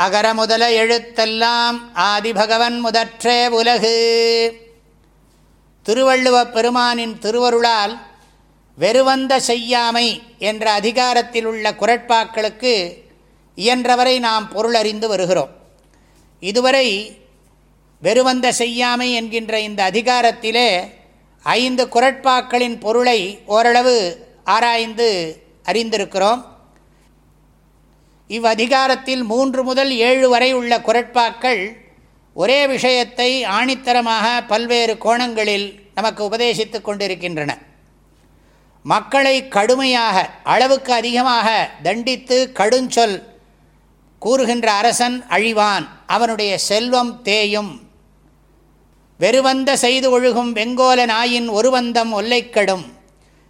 அகர முதல எழுத்தெல்லாம் ஆதிபகவன் முதற்றே உலகு. திருவள்ளுவப் பெருமானின் திருவருளால் வெறுவந்த செய்யாமை என்ற அதிகாரத்தில் உள்ள குரட்பாக்களுக்கு இயன்றவரை நாம் பொருளறிந்து வருகிறோம். இதுவரை வெறுவந்த செய்யாமை என்கின்ற இந்த அதிகாரத்திலே ஐந்து குரட்பாக்களின் பொருளை ஓரளவு ஆராய்ந்து அறிந்திருக்கிறோம். இவ்வதிகாரத்தில் மூன்று முதல் ஏழு வரை உள்ள குரட்பாக்கள் ஒரே விஷயத்தை ஆணித்தரமாக பல்வேறு கோணங்களில் நமக்கு உபதேசித்து கொண்டிருக்கின்றன. மக்களை கடுமையாக அளவுக்கு அதிகமாக தண்டித்து கடுஞ்சொல் கூறுகின்ற அரசன் அழிவான். அவனுடைய செல்வம் தேயும். வெறுவந்த செய்து ஒழுகும் வெங்கோல நாயின் ஒருவந்தம் ஒல்லைக்கடும்.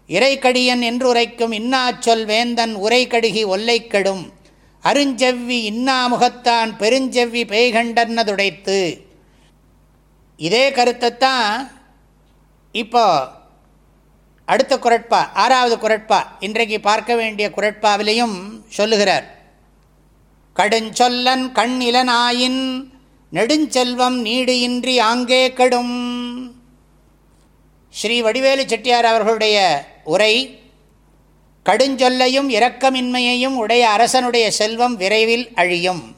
இறைக்கடியன் என்றுரைக்கும் இன்னாச்சொல் வேந்தன் உரைக்கடுகி ஒல்லைக்கடும். அருஞ்செவ்வி இன்னா முகத்தான் பெருஞ்செவ்வி பேய்கண்டன்னதுடைத்து இதே கருத்தைத்தான் இப்போ அடுத்த குரட்பா ஆறாவது குரட்பா இன்றைக்கு பார்க்க வேண்டிய குரட்பாவிலையும் சொல்லுகிறார். கடுஞ்சொல்லன் கண் இலனாயின் நெடுஞ்செல்வம் நீடு இன்றி ஆங்கே கடும். ஸ்ரீ வடிவேலு செட்டியார் அவர்களுடைய உரை கடுஞ்சொல்லையும் இரக்கமின்மையையும் உடைய அரசனுடைய செல்வம் விரைவில் அழியும்.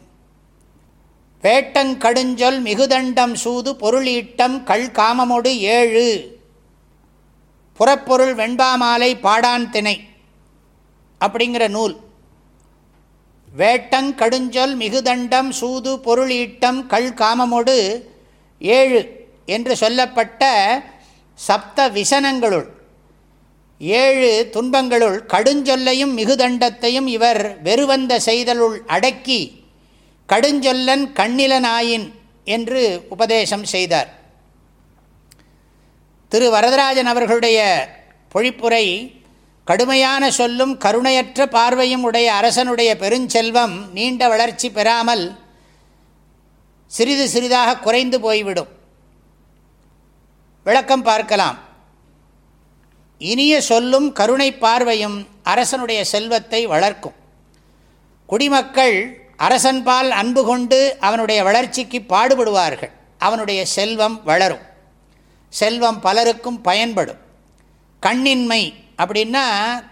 வேட்டங்கடுஞ்சொல் மிகுதண்டம் சூது பொருளீட்டம் கள் காமமொடு ஏழு. புறப்பொருள் வெண்பாமாலை பாடான் திணை அப்படிங்கிற நூல். வேட்டங் கடுஞ்சொல் மிகுதண்டம் சூது பொருளீட்டம் கள் காமமொடு ஏழு என்று சொல்லப்பட்ட சப்த விசனங்களுள் ஏழு துன்பங்களுள் கடுஞ்சொல்லையும் மிகுதண்டத்தையும் இவர் வெறுவந்த செய்தலுள் அடக்கி கடுஞ்சொல்லன் கண்ணிலனாயின் என்று உபதேசம் செய்தார். திரு. வரதராஜன் அவர்களுடைய பொழிப்புரை கடுமையான சொல்லும் கருணையற்ற பார்வையும் உடைய அரசனுடைய பெருஞ்செல்வம் நீண்ட வளர்ச்சி பெறாமல் சிறிது சிறிதாக குறைந்து போய்விடும். விளக்கம் பார்க்கலாம். இனிய சொல்லும் கருணை பார்வையும் அரசனுடைய செல்வத்தை வளர்க்கும். குடிமக்கள் அரசன்பால் அன்பு கொண்டு அவனுடைய வளர்ச்சிக்கு பாடுபடுவார்கள். அவனுடைய செல்வம் வளரும். செல்வம் பலருக்கும் பயன்படும். கண்ணின்மை அப்படின்னா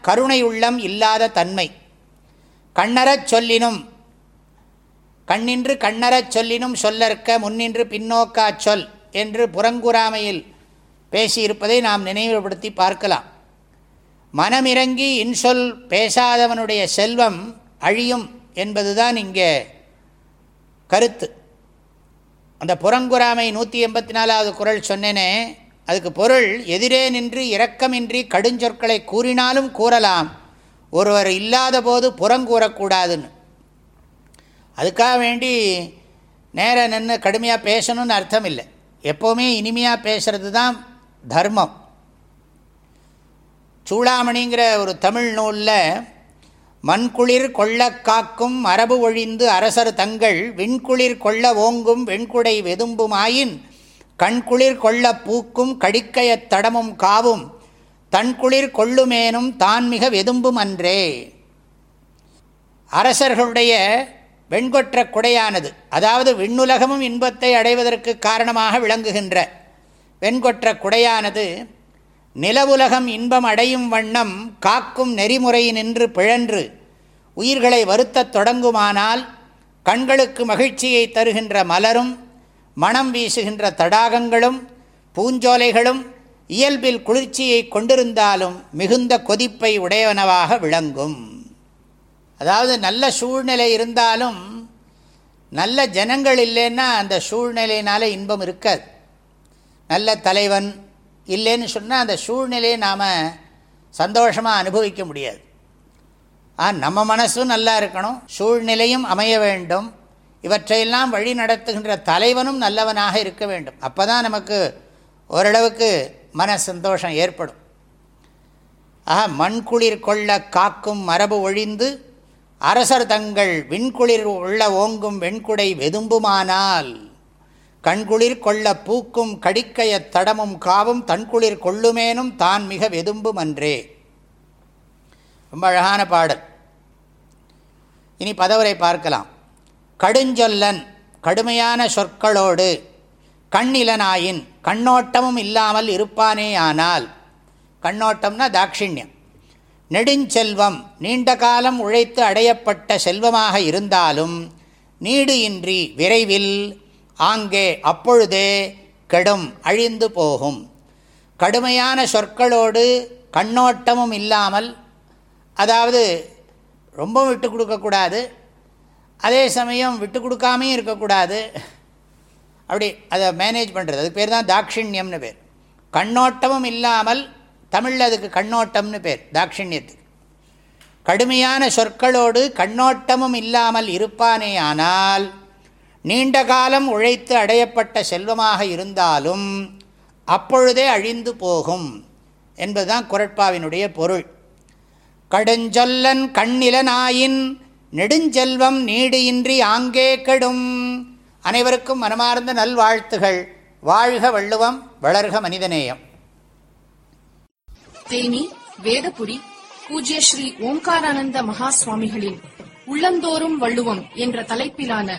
கருணை உள்ளம் இல்லாத தன்மை. கண்ணறச் சொல்லினும் கண்ணின்று கண்ணறச் சொல்லினும் சொல்லற்க முன்னின்று பின்னோக்கா சொல் என்று புறங்குறாமையில் பேசியிருப்பதை நாம் நினைவுபடுத்தி பார்க்கலாம். மனமிறங்கி இன்சொல் பேசாதவனுடைய செல்வம் அழியும் என்பதுதான் இங்கே கருத்து. அந்த புறங்குறாமை நூற்றி எண்பத்தி நாலாவது குரல் சொன்னேனே அதுக்கு பொருள் எதிரே நின்று இரக்கமின்றி கடுஞ்சொற்களை கூறினாலும் கூறலாம். ஒருவர் இல்லாத போது புறங்கூறக்கூடாதுன்னு. அதுக்காக வேண்டி நேர நின்று கடுமையாக பேசணும்னு அர்த்தம் இல்லை. எப்போவுமே இனிமையாக பேசுகிறது தான் தர்மம். சூளாமணிங்கிற ஒரு தமிழ் நூலில் மண்குளிர் கொள்ள காக்கும் மரபு ஒழிந்து அரசர் தங்கள் விண்குளிர் கொள்ள ஓங்கும் வெண்குடை வெதும்புமாயின் கண்குளிர் கொள்ள பூக்கும் கடிக்கையத் தடமும் காவும் தன்குளிர் கொள்ளுமேனும் தான் மிக வெதும்பும் அன்றே அரசர்களுடைய வெண்கொற்ற குடையானது அதாவது விண்ணுலகமும் இன்பத்தை அடைவதற்கு காரணமாக விளங்குகின்ற வெண்கொற்ற குடையானது நிலவுலகம் இன்பம் அடையும் வண்ணம் காக்கும் நெறிமுறை நின்று பிழன்று உயிர்களை வருத்தத் தொடங்குமானால் கண்களுக்கு மகிழ்ச்சியை தருகின்ற மலரும் மனம் வீசுகின்ற தடாகங்களும் பூஞ்சோலைகளும் இயல்பில் குளிர்ச்சியை கொண்டிருந்தாலும் மிகுந்த கொதிப்பை உடையவனவாக விளங்கும். அதாவது நல்ல சூழ்நிலை இருந்தாலும் நல்ல ஜனங்கள் இல்லைன்னா அந்த சூழ்நிலையினால் இன்பம் இருக்காது. நல்ல தலைவன் இல்லைன்னு சொன்னால் அந்த சூழ்நிலையை நாம் சந்தோஷமாக அனுபவிக்க முடியாது. ஆ நம்ம மனசும் நல்லா இருக்கணும் சூழ்நிலையும் அமைய வேண்டும் இவற்றையெல்லாம் வழி நடத்துகின்ற தலைவனும் நல்லவனாக இருக்க வேண்டும். அப்போ தான் நமக்கு ஓரளவுக்கு மன சந்தோஷம் ஏற்படும். ஆக மண்குளிர் கொள்ள காக்கும் மரபு ஒழிந்து அரசர் தங்கள் விண்குளிர் உள்ள ஓங்கும் வெண்குடை வெதும்புமானால் கண்குளிர் கொள்ள பூக்கும் கடிக்கைய தடமும் காவும் தன்குளிர் கொள்ளுமேனும் தான் மிக வெதும்பும் அன்றே. ரொம்ப அழகான பாடல். இனி பதவரை பார்க்கலாம். கடுஞ்சொல்லன் கடுமையான சொற்களோடு கண்ணிலனாயின் கண்ணோட்டமும் இல்லாமல் இருப்பானேயானால் கண்ணோட்டம்னா தாட்சிணியம். நெடுஞ்செல்வம் நீண்ட காலம் உழைத்து அடையப்பட்ட செல்வமாக இருந்தாலும் நீடு இன்றி விரைவில் ஆங்கே அப்பொழுதே கெடும் அழிந்து போகும். கடுமையான சொற்களோடு கண்ணோட்டமும் இல்லாமல் அதாவது ரொம்ப விட்டு கொடுக்கக்கூடாது அதே சமயம் விட்டு கொடுக்காமையும் இருக்கக்கூடாது. அப்படி அதை மேனேஜ் பண்ணுறது அதுக்கு பேர் தான் தாக்ஷிணியம்னு பேர். கண்ணோட்டமும் இல்லாமல் தமிழில் அதுக்கு கண்ணோட்டம்னு பேர் தாக்ஷிணியத்துக்கு. கடுமையான சொற்களோடு கண்ணோட்டமும் இல்லாமல் இருப்பானே ஆனால் நீண்ட காலம் உழைத்து அடையப்பட்ட செல்வமாக இருந்தாலும் அப்பொழுதே அழிந்து போகும் என்பதுதான் குரட்பாவினுடைய பொருள். கடுஞ்சொல்லன் கண்ணிலனாயின் நெடுஞ்செல்வம் நீடு இன்றி ஆங்கே கெடும். அனைவருக்கும் மனமார்ந்த நல்வாழ்த்துகள். வாழ்க வள்ளுவம் வளர்க மனிதநேயம். தேனி வேதபுரி பூஜ்ய ஸ்ரீ ஓம்காரானந்த மகா சுவாமிகளின் உள்ளந்தோறும் வள்ளுவம் என்ற தலைப்பிலான